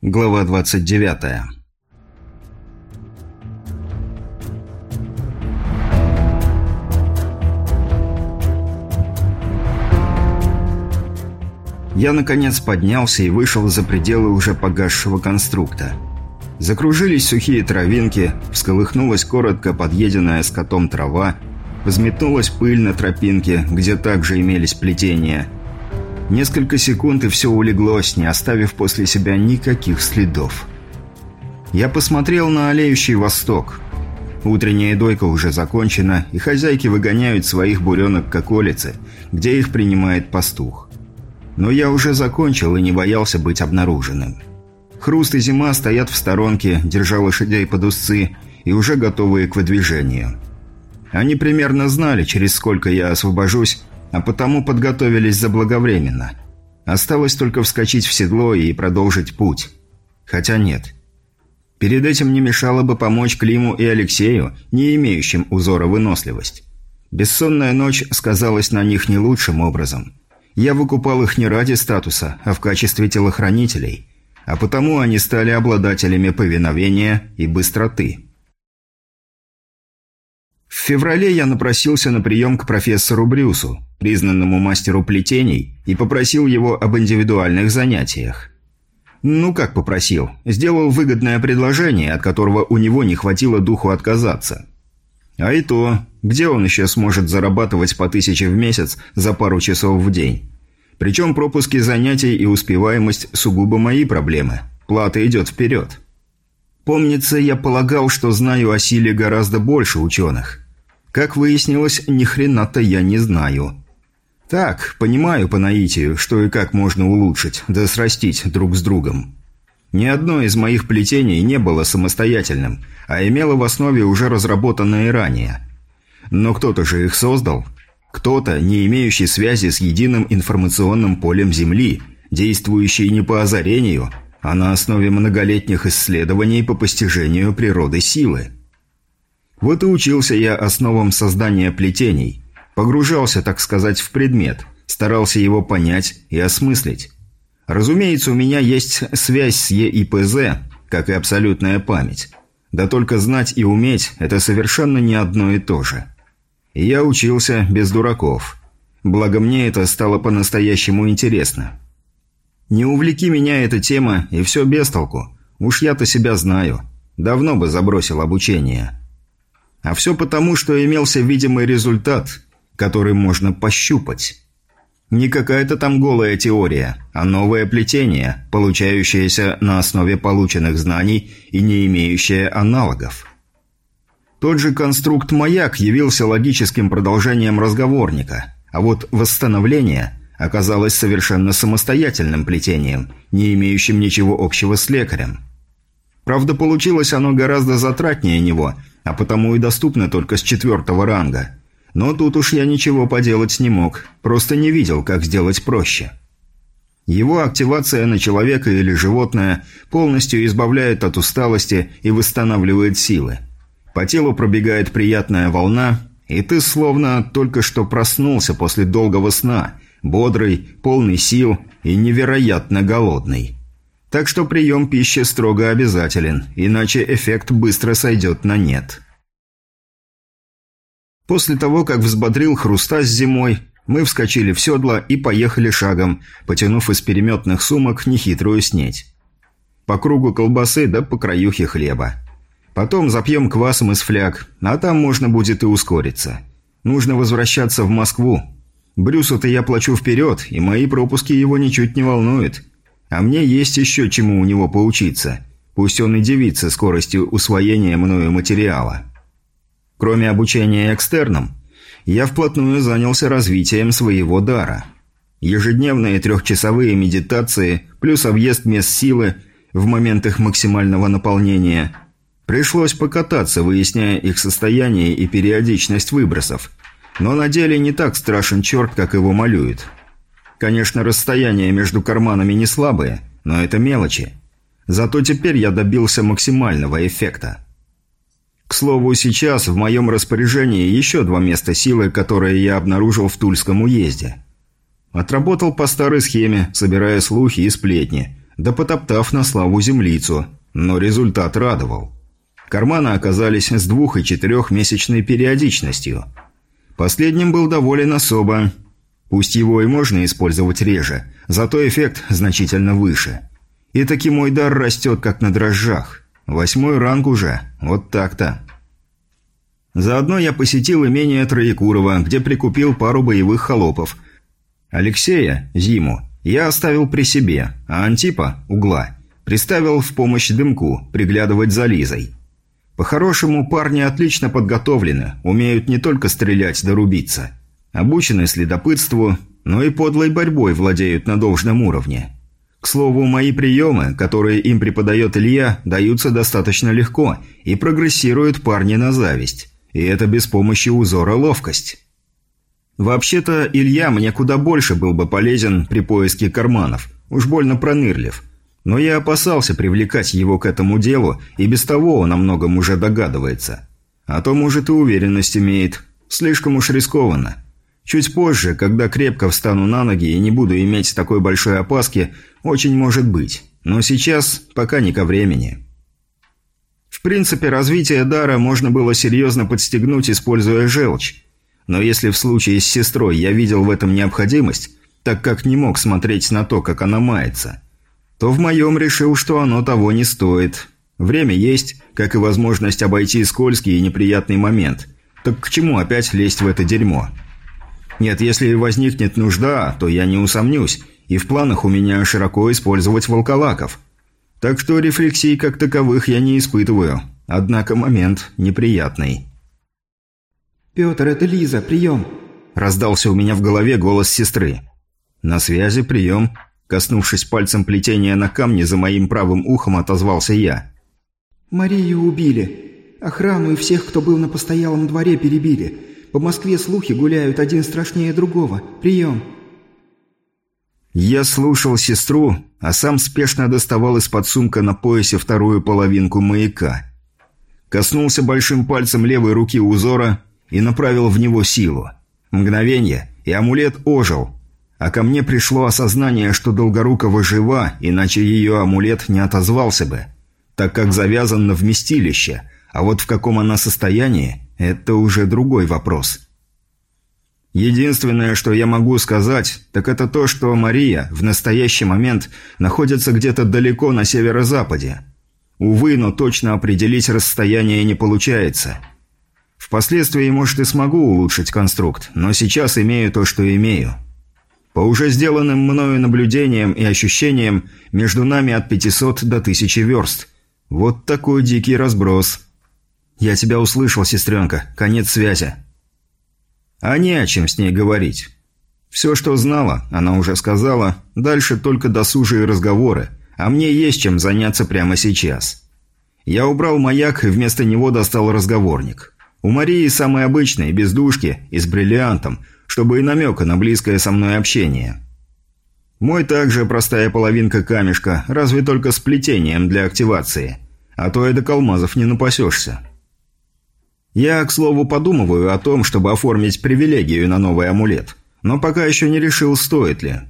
Глава 29. Я, наконец, поднялся и вышел за пределы уже погасшего конструкта. Закружились сухие травинки, всколыхнулась коротко подъеденная скотом трава, взметнулась пыль на тропинке, где также имелись плетения – Несколько секунд и все улеглось, не оставив после себя никаких следов. Я посмотрел на олеющий восток. Утренняя дойка уже закончена, и хозяйки выгоняют своих буренок к околице, где их принимает пастух. Но я уже закончил и не боялся быть обнаруженным. Хруст и зима стоят в сторонке, держа лошадей под узцы и уже готовые к выдвижению. Они примерно знали, через сколько я освобожусь, а потому подготовились заблаговременно. Осталось только вскочить в седло и продолжить путь. Хотя нет. Перед этим не мешало бы помочь Климу и Алексею, не имеющим узора выносливость. Бессонная ночь сказалась на них не лучшим образом. Я выкупал их не ради статуса, а в качестве телохранителей, а потому они стали обладателями повиновения и быстроты. В феврале я напросился на прием к профессору Брюсу, признанному мастеру плетений, и попросил его об индивидуальных занятиях. Ну, как попросил. Сделал выгодное предложение, от которого у него не хватило духу отказаться. А и то, где он еще сможет зарабатывать по тысяче в месяц за пару часов в день? Причем пропуски занятий и успеваемость сугубо мои проблемы. Плата идет вперед. Помнится, я полагал, что знаю о силе гораздо больше ученых. Как выяснилось, ни хрена-то я не знаю. Так, понимаю по наитию, что и как можно улучшить, да срастить друг с другом. Ни одно из моих плетений не было самостоятельным, а имело в основе уже разработанное ранее. Но кто-то же их создал. Кто-то, не имеющий связи с единым информационным полем Земли, действующий не по озарению, а на основе многолетних исследований по постижению природы силы. Вот и учился я основам создания плетений – Погружался, так сказать, в предмет, старался его понять и осмыслить. Разумеется, у меня есть связь с ЕИПЗ, как и абсолютная память. Да только знать и уметь – это совершенно не одно и то же. Я учился без дураков. Благо мне это стало по-настоящему интересно. Не увлеки меня эта тема, и все без толку. Уж я-то себя знаю. Давно бы забросил обучение. А все потому, что имелся видимый результат – который можно пощупать. Не какая-то там голая теория, а новое плетение, получающееся на основе полученных знаний и не имеющее аналогов. Тот же конструкт «Маяк» явился логическим продолжением разговорника, а вот «Восстановление» оказалось совершенно самостоятельным плетением, не имеющим ничего общего с лекарем. Правда, получилось оно гораздо затратнее него, а потому и доступно только с четвертого ранга – но тут уж я ничего поделать не мог, просто не видел, как сделать проще. Его активация на человека или животное полностью избавляет от усталости и восстанавливает силы. По телу пробегает приятная волна, и ты словно только что проснулся после долгого сна, бодрый, полный сил и невероятно голодный. Так что прием пищи строго обязателен, иначе эффект быстро сойдет на нет. После того, как взбодрил хруста с зимой, мы вскочили в седло и поехали шагом, потянув из переметных сумок нехитрую снеть. По кругу колбасы да по краюхе хлеба. Потом запьем квасом из фляг, а там можно будет и ускориться. Нужно возвращаться в Москву. Брюсу-то я плачу вперед, и мои пропуски его ничуть не волнуют. А мне есть еще чему у него поучиться. Пусть он и дивится скоростью усвоения мною материала. Кроме обучения экстерном, я вплотную занялся развитием своего дара. Ежедневные трехчасовые медитации плюс объезд мест силы в момент их максимального наполнения. Пришлось покататься, выясняя их состояние и периодичность выбросов. Но на деле не так страшен черт, как его малюют. Конечно, расстояние между карманами не слабое, но это мелочи. Зато теперь я добился максимального эффекта. К слову, сейчас в моем распоряжении еще два места силы, которые я обнаружил в Тульском уезде. Отработал по старой схеме, собирая слухи и сплетни, да потоптав на славу землицу, но результат радовал. Карманы оказались с двух- и четырехмесячной периодичностью. Последним был доволен особо. Пусть его и можно использовать реже, зато эффект значительно выше. И таки мой дар растет как на дрожжах. Восьмой ранг уже, вот так-то. Заодно я посетил имение Троекурова, где прикупил пару боевых холопов. Алексея, Зиму, я оставил при себе, а Антипа, Угла, приставил в помощь Дымку, приглядывать за Лизой. По-хорошему, парни отлично подготовлены, умеют не только стрелять да рубиться. Обучены следопытству, но и подлой борьбой владеют на должном уровне. К слову, мои приемы, которые им преподает Илья, даются достаточно легко и прогрессируют парни на зависть. И это без помощи узора ловкость. Вообще-то, Илья мне куда больше был бы полезен при поиске карманов. Уж больно пронырлив. Но я опасался привлекать его к этому делу, и без того он о многом уже догадывается. А то, может, и уверенность имеет. Слишком уж рискованно. Чуть позже, когда крепко встану на ноги и не буду иметь такой большой опаски, очень может быть. Но сейчас пока не ко времени. В принципе, развитие дара можно было серьезно подстегнуть, используя желчь. Но если в случае с сестрой я видел в этом необходимость, так как не мог смотреть на то, как она мается, то в моем решил, что оно того не стоит. Время есть, как и возможность обойти скользкий и неприятный момент. Так к чему опять лезть в это дерьмо? Нет, если возникнет нужда, то я не усомнюсь, и в планах у меня широко использовать волколаков – так что рефлексий как таковых я не испытываю. Однако момент неприятный. «Петр, это Лиза, прием!» Раздался у меня в голове голос сестры. «На связи, прием!» Коснувшись пальцем плетения на камне, за моим правым ухом отозвался я. «Марию убили. Охрану и всех, кто был на постоялом дворе, перебили. По Москве слухи гуляют один страшнее другого. Прием!» Я слушал сестру, а сам спешно доставал из-под сумка на поясе вторую половинку маяка. Коснулся большим пальцем левой руки узора и направил в него силу. Мгновение, и амулет ожил. А ко мне пришло осознание, что Долгорукова жива, иначе ее амулет не отозвался бы, так как завязан на вместилище, а вот в каком она состоянии – это уже другой вопрос. Единственное, что я могу сказать, так это то, что Мария в настоящий момент находится где-то далеко на северо-западе. Увы, но точно определить расстояние не получается. Впоследствии, может, и смогу улучшить конструкт, но сейчас имею то, что имею. По уже сделанным мною наблюдениям и ощущениям, между нами от 500 до 1000 верст. Вот такой дикий разброс. «Я тебя услышал, сестренка. Конец связи». А не о чем с ней говорить. Все, что знала, она уже сказала, дальше только досужие разговоры, а мне есть чем заняться прямо сейчас. Я убрал маяк и вместо него достал разговорник. У Марии самый обычный, без дужки и с бриллиантом, чтобы и намека на близкое со мной общение. Мой также простая половинка камешка, разве только с плетением для активации. А то и до калмазов не напасешься. Я, к слову, подумываю о том, чтобы оформить привилегию на новый амулет. Но пока еще не решил, стоит ли.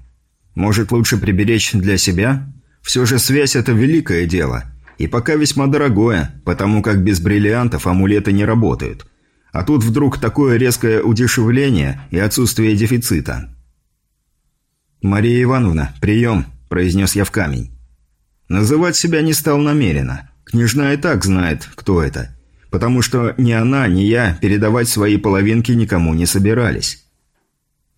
Может, лучше приберечь для себя? Все же связь – это великое дело. И пока весьма дорогое, потому как без бриллиантов амулеты не работают. А тут вдруг такое резкое удешевление и отсутствие дефицита. «Мария Ивановна, прием», – произнес я в камень. Называть себя не стал намеренно. Княжна и так знает, кто это – потому что ни она, ни я передавать свои половинки никому не собирались.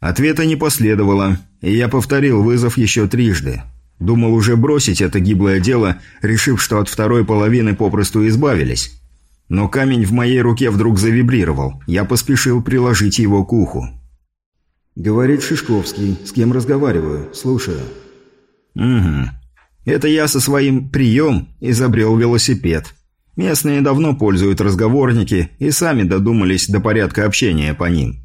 Ответа не последовало, и я повторил вызов еще трижды. Думал уже бросить это гиблое дело, решив, что от второй половины попросту избавились. Но камень в моей руке вдруг завибрировал. Я поспешил приложить его к уху. «Говорит Шишковский. С кем разговариваю? Слушаю». «Угу. Это я со своим «прием» изобрел велосипед. Местные давно пользуют разговорники и сами додумались до порядка общения по ним.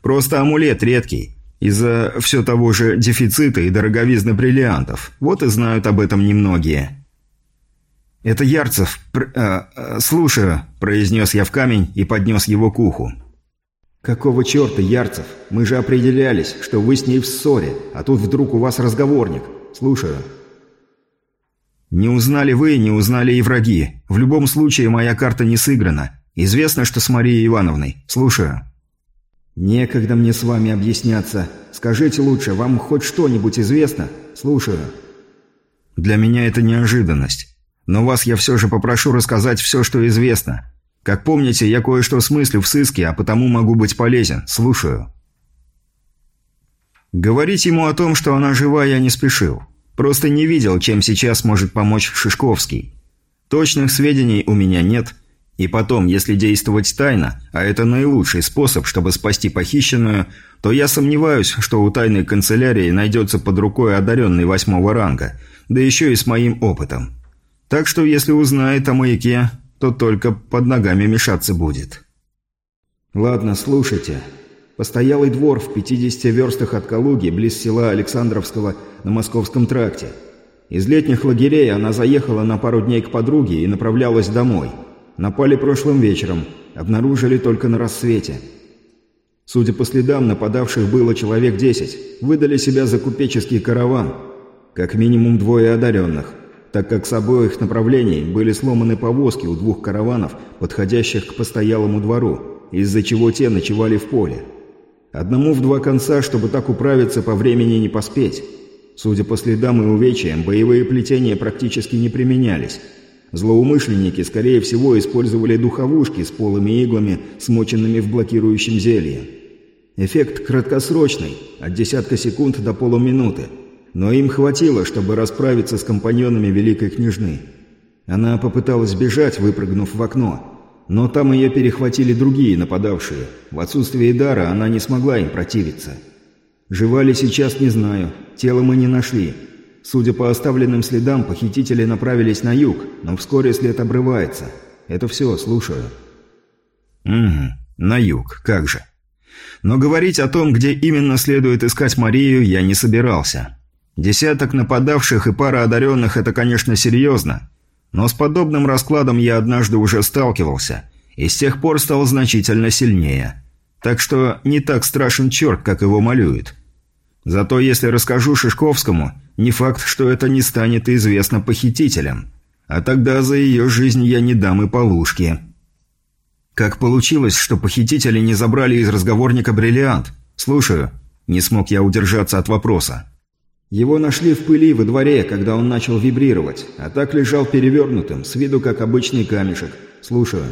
Просто амулет редкий, из-за все того же дефицита и дороговизны бриллиантов. Вот и знают об этом немногие. «Это Ярцев. Пр а, а, слушаю», – произнес я в камень и поднес его к уху. «Какого черта, Ярцев? Мы же определялись, что вы с ней в ссоре, а тут вдруг у вас разговорник. Слушаю». Не узнали вы, не узнали и враги. В любом случае моя карта не сыграна. Известно, что с Марией Ивановной. Слушаю». «Некогда мне с вами объясняться. Скажите лучше, вам хоть что-нибудь известно? Слушаю». «Для меня это неожиданность. Но вас я все же попрошу рассказать все, что известно. Как помните, я кое-что смыслю в сыске, а потому могу быть полезен. Слушаю». Говорить ему о том, что она жива, я не спешил. Просто не видел, чем сейчас может помочь Шишковский. Точных сведений у меня нет, и потом, если действовать тайно, а это наилучший способ, чтобы спасти похищенную, то я сомневаюсь, что у тайной канцелярии найдется под рукой одаренный восьмого ранга, да еще и с моим опытом. Так что если узнает о маяке, то только под ногами мешаться будет. «Ладно, слушайте. Постоялый двор в 50 верстах от Калуги, близ села Александровского на Московском тракте. Из летних лагерей она заехала на пару дней к подруге и направлялась домой. Напали прошлым вечером, обнаружили только на рассвете. Судя по следам, нападавших было человек 10, выдали себя за купеческий караван. Как минимум двое одаренных, так как с обоих направлений были сломаны повозки у двух караванов, подходящих к постоялому двору, из-за чего те ночевали в поле. Одному в два конца, чтобы так управиться, по времени не поспеть. Судя по следам и увечьям, боевые плетения практически не применялись. Злоумышленники, скорее всего, использовали духовушки с полыми иглами, смоченными в блокирующем зелье. Эффект краткосрочный, от десятка секунд до полуминуты. Но им хватило, чтобы расправиться с компаньонами Великой Княжны. Она попыталась бежать, выпрыгнув в окно, но там ее перехватили другие нападавшие. В отсутствие дара она не смогла им противиться. Жива ли сейчас, не знаю. Тело мы не нашли. Судя по оставленным следам, похитители направились на юг, но вскоре след обрывается. Это все, слушаю. Угу, на юг, как же. Но говорить о том, где именно следует искать Марию, я не собирался. Десяток нападавших и пара одаренных – это, конечно, серьезно. Но с подобным раскладом я однажды уже сталкивался, и с тех пор стал значительно сильнее. Так что не так страшен черт, как его малюют. Зато если расскажу Шишковскому, не факт, что это не станет известно похитителям. А тогда за ее жизнь я не дам и полушки. Как получилось, что похитители не забрали из разговорника бриллиант? Слушаю. Не смог я удержаться от вопроса. Его нашли в пыли во дворе, когда он начал вибрировать, а так лежал перевернутым, с виду как обычный камешек. Слушаю.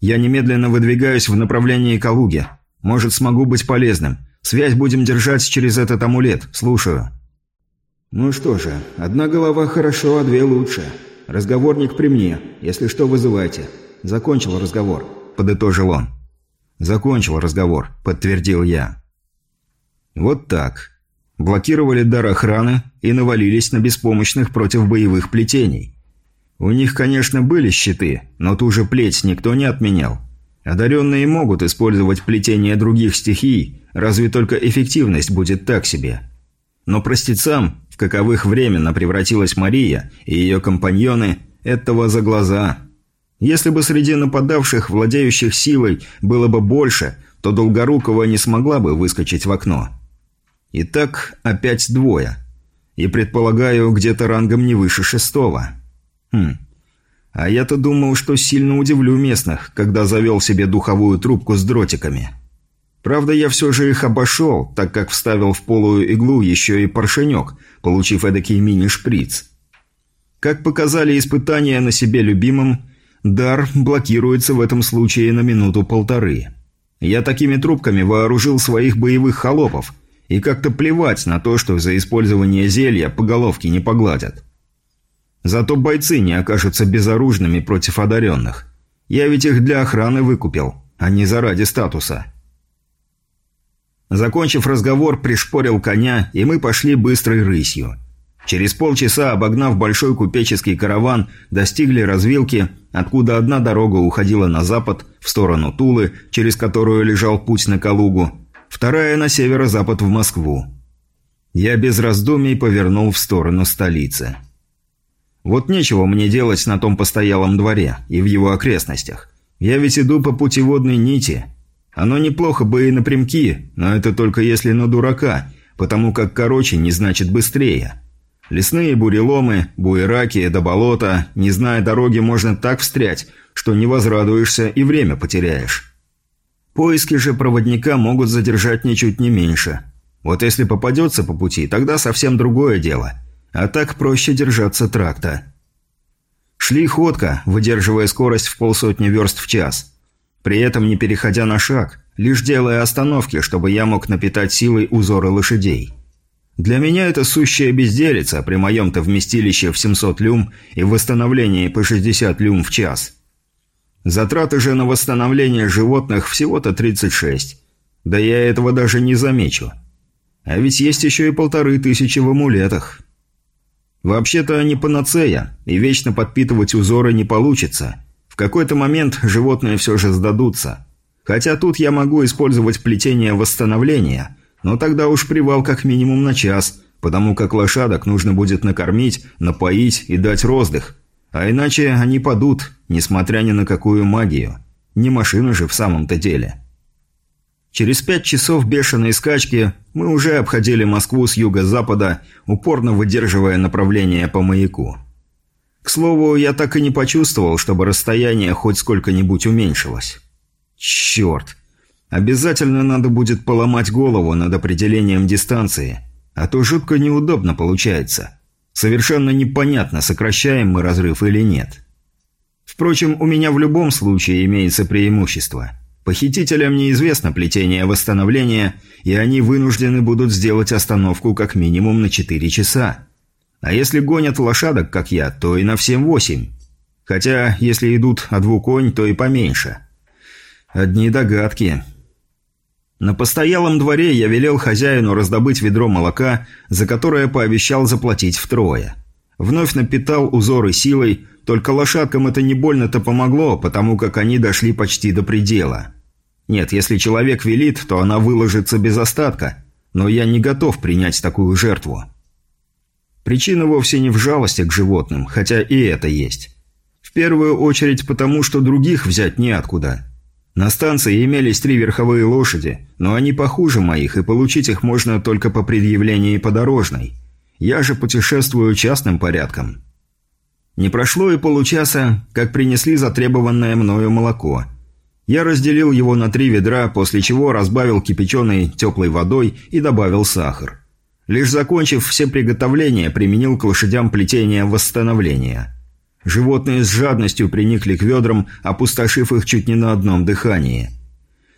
Я немедленно выдвигаюсь в направлении Калуги. Может, смогу быть полезным. Связь будем держать через этот амулет. Слушаю. Ну что же, одна голова хорошо, а две лучше. Разговорник при мне. Если что, вызывайте. Закончил разговор. Подытожил он. Закончил разговор, подтвердил я. Вот так блокировали дар охраны и навалились на беспомощных против боевых плетений. У них, конечно, были щиты, но ту же плеть никто не отменял. Одаренные могут использовать плетение других стихий, разве только эффективность будет так себе. Но простецам, в каковых временно превратилась Мария и ее компаньоны, этого за глаза. Если бы среди нападавших, владеющих силой, было бы больше, то Долгорукова не смогла бы выскочить в окно. Итак, опять двое. И, предполагаю, где-то рангом не выше шестого. Хм. А я-то думал, что сильно удивлю местных, когда завел себе духовую трубку с дротиками. Правда, я все же их обошел, так как вставил в полую иглу еще и поршенек, получив эдакий мини-шприц. Как показали испытания на себе любимым, дар блокируется в этом случае на минуту-полторы. Я такими трубками вооружил своих боевых холопов – и как-то плевать на то, что за использование зелья по головке не погладят. Зато бойцы не окажутся безоружными против одаренных. Я ведь их для охраны выкупил, а не заради статуса. Закончив разговор, пришпорил коня, и мы пошли быстрой рысью. Через полчаса, обогнав большой купеческий караван, достигли развилки, откуда одна дорога уходила на запад, в сторону Тулы, через которую лежал путь на Калугу, вторая на северо-запад в Москву. Я без раздумий повернул в сторону столицы. Вот нечего мне делать на том постоялом дворе и в его окрестностях. Я ведь иду по путеводной нити. Оно неплохо бы и напрямки, но это только если на дурака, потому как короче не значит быстрее. Лесные буреломы, буераки до болота, не зная дороги, можно так встрять, что не возрадуешься и время потеряешь. Поиски же проводника могут задержать ничуть не меньше. Вот если попадется по пути, тогда совсем другое дело. А так проще держаться тракта. Шли ходка, выдерживая скорость в полсотни верст в час. При этом не переходя на шаг, лишь делая остановки, чтобы я мог напитать силой узоры лошадей. Для меня это сущая безделица при моем-то вместилище в 700 люм и восстановлении по 60 люм в час. Затраты же на восстановление животных всего-то 36. Да я этого даже не замечу. А ведь есть еще и полторы тысячи в амулетах. Вообще-то они панацея, и вечно подпитывать узоры не получится. В какой-то момент животные все же сдадутся. Хотя тут я могу использовать плетение восстановления, но тогда уж привал как минимум на час, потому как лошадок нужно будет накормить, напоить и дать роздых. А иначе они падут, несмотря ни на какую магию. Не машина же в самом-то деле. Через пять часов бешеной скачки мы уже обходили Москву с юго-запада, упорно выдерживая направление по маяку. К слову, я так и не почувствовал, чтобы расстояние хоть сколько-нибудь уменьшилось. Черт! Обязательно надо будет поломать голову над определением дистанции, а то жутко неудобно получается. Совершенно непонятно, сокращаем мы разрыв или нет. Впрочем, у меня в любом случае имеется преимущество – Похитителям неизвестно плетение восстановления, и они вынуждены будут сделать остановку как минимум на 4 часа. А если гонят лошадок, как я, то и на всем 8. Хотя, если идут о двуконь, то и поменьше. Одни догадки. На постоялом дворе я велел хозяину раздобыть ведро молока, за которое пообещал заплатить втрое. Вновь напитал узоры силой, только лошадкам это не больно-то помогло, потому как они дошли почти до предела. Нет, если человек велит, то она выложится без остатка, но я не готов принять такую жертву. Причина вовсе не в жалости к животным, хотя и это есть. В первую очередь потому, что других взять неоткуда. На станции имелись три верховые лошади, но они похуже моих, и получить их можно только по предъявлении подорожной. Я же путешествую частным порядком. Не прошло и получаса, как принесли затребованное мною молоко – я разделил его на три ведра, после чего разбавил кипяченой теплой водой и добавил сахар. Лишь закончив все приготовления, применил к лошадям плетение восстановления. Животные с жадностью приникли к ведрам, опустошив их чуть не на одном дыхании.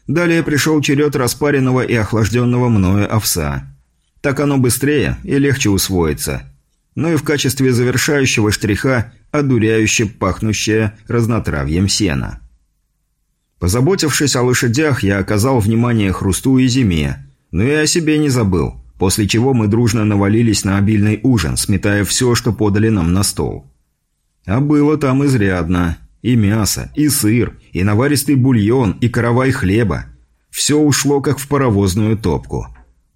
Далее пришел черед распаренного и охлажденного мною овса. Так оно быстрее и легче усвоится. Ну и в качестве завершающего штриха одуряюще пахнущее разнотравьем сена. Позаботившись о лошадях, я оказал внимание Хрусту и Зиме, но и о себе не забыл, после чего мы дружно навалились на обильный ужин, сметая все, что подали нам на стол. А было там изрядно. И мясо, и сыр, и наваристый бульон, и каравай хлеба. Все ушло как в паровозную топку.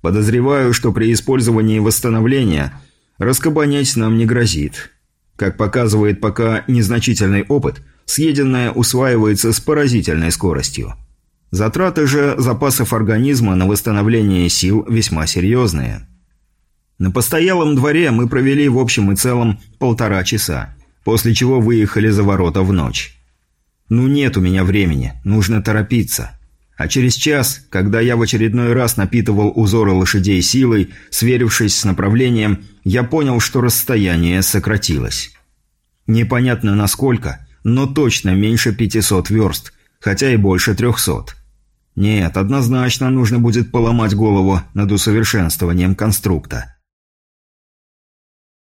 Подозреваю, что при использовании восстановления раскабанять нам не грозит. Как показывает пока незначительный опыт – съеденное усваивается с поразительной скоростью. Затраты же запасов организма на восстановление сил весьма серьезные. На постоялом дворе мы провели в общем и целом полтора часа, после чего выехали за ворота в ночь. Ну нет у меня времени, нужно торопиться. А через час, когда я в очередной раз напитывал узоры лошадей силой, сверившись с направлением, я понял, что расстояние сократилось. Непонятно насколько, но точно меньше 500 верст, хотя и больше 300. Нет, однозначно нужно будет поломать голову над усовершенствованием конструкта.